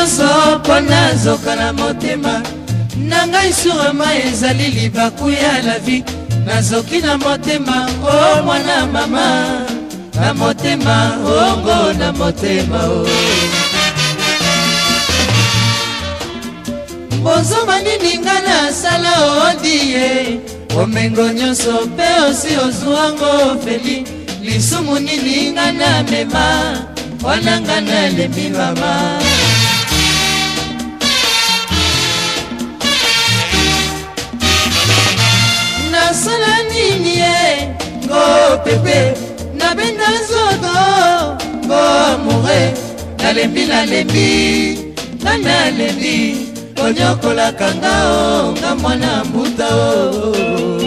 nyonso mpo nazoka na motema na ngai surama ezali libaku ya lavi nazoki na motema o mwana mama na motema ongo na motema o bozoma nini nga nasala odie omengo nyonso mpe osi ozwango feli lisumu nini nga na mema wana nga nalembi mama pepe nabenda nzoto bomore nalembi nalembi nga nalembi onyokolaka nga o nga mwana mbuta o oh.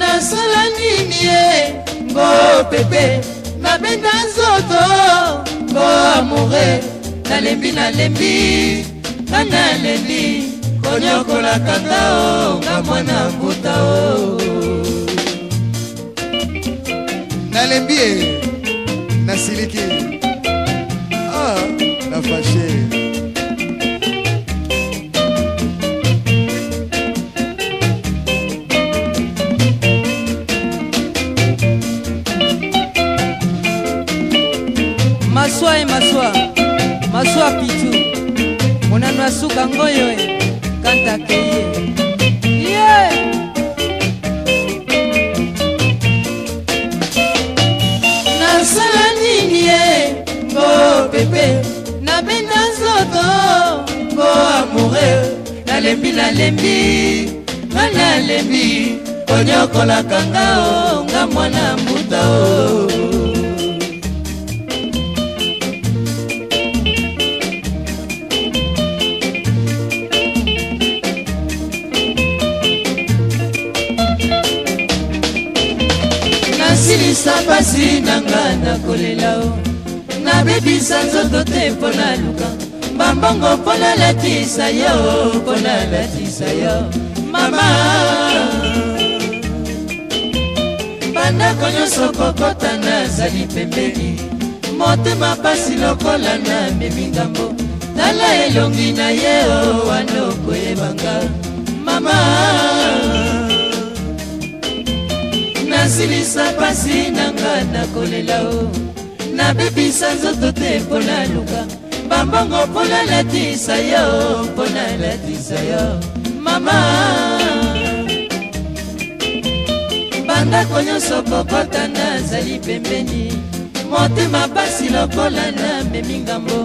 nasala nini ye ngo pepe nabenda nzoto bomore nalembi nalembi nga nalembi konyokolaka nga o nga mwana mbuta o nalembi ye nasiliki ah, nafashe maswa e maswa maswa pitu monano asuka ngoyo e akantaka ye yeah! nasala nini ye mbo pepe nabenda nzoto mbo amore nalembi nalembi nga nalembi onyokolakanga o nga mwana mbuta o oh. nga nakolela o nabebisa nzoto te mpo na luka bambongo mpo nalatisa yo mpo nalatisa yo mama bandako nyonso kokota nazali pembeni motema pasi lokola na memi ngambo tala elongi na ye o wana okoyebanga mama basilisa pasi nanga nakolela o nabebisa nzoto te mpo naluka bambongo mpo nalatisa yo mpo nalatisa yo mama bandako nyonso kokota nazali pembeni motema pasi lokola namemi ngambo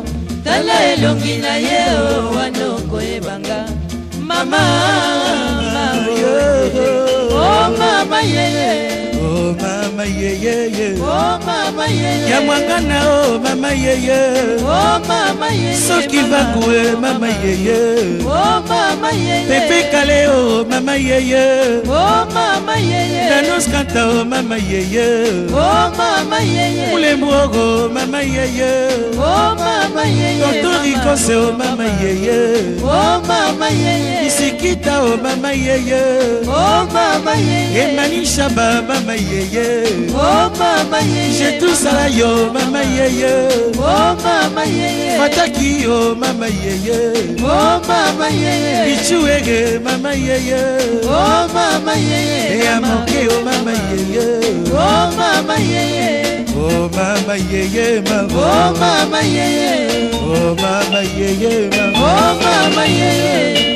tala elongi na ye o wana okoyebanga mama, mama oh mama yeye yeah, yeah. o mama yeyeye oh, ya mwangana o oh, oh, mama yeye soki vakue mama yeye pepe kale o mama yeye danos kanta o mama yeye moro mama yeye oh mama yeye totorikose o mama yeye oh mama yeye isikita o mama yeye oh mama yeye emanishaba mama yeye oh mama yeye jetusala yo mama yeye oh mama yeye fataki o mama yeye oh mama yeye ichuwege mama yeye oh mama yeye eyamoke o mama yeye oh mama yeye mama yeye ma oh mama yeye oh mama yeye ma oh mama yeye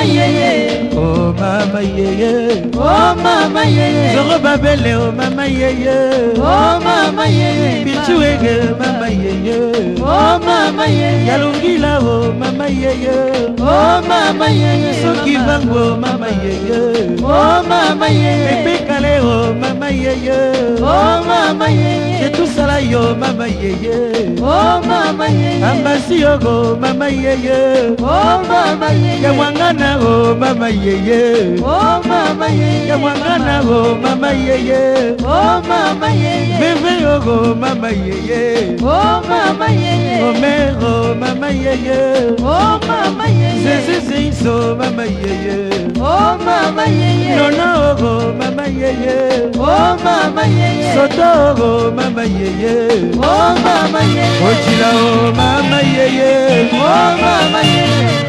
mama yeye oh mama yeye oh mama yeye zoro babele oh mama yeye oh mama yeye bitu ege mama yeye oh mama yeye yalungila oh mama yeye oh mama yeye soki bango mama yeye oh mama yeye epekale oh mama yeye oh mama yeye yo mama yeye oh mama yeye ambasi yogo mama yeye oh mama yeye yawangana go mama yeye oh mama yeye yawangana go mama yeye oh mama yeye moro mama yeye oh mama yeye omero mama yeye oh mama yeye zezizeiso mama yeye oh mama yeye nona oro mama yeye oh mama yeye sotoro mama yeye oh mama yeye ojila o mama yeye oh mama yeye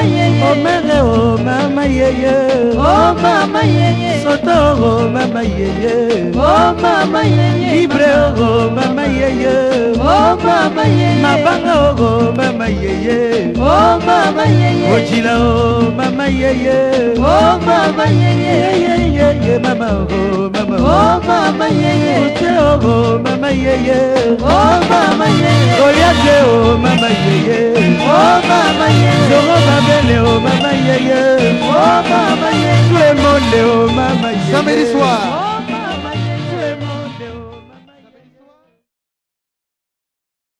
mama yeye omele o mama yeye o mama yeye soto o mama yeye o mama yeye libre o mama yeye o mama yeye mabanga o mama yeye o mama yeye ojila o mama yeye o mama yeye yeye yeye mama o mama o mama yeye ute o mama yeye o mama yeye goliath o mama yeye mama yeye. Oh mama yeye. Tout le monde, oh mama yeye. Samedi soir.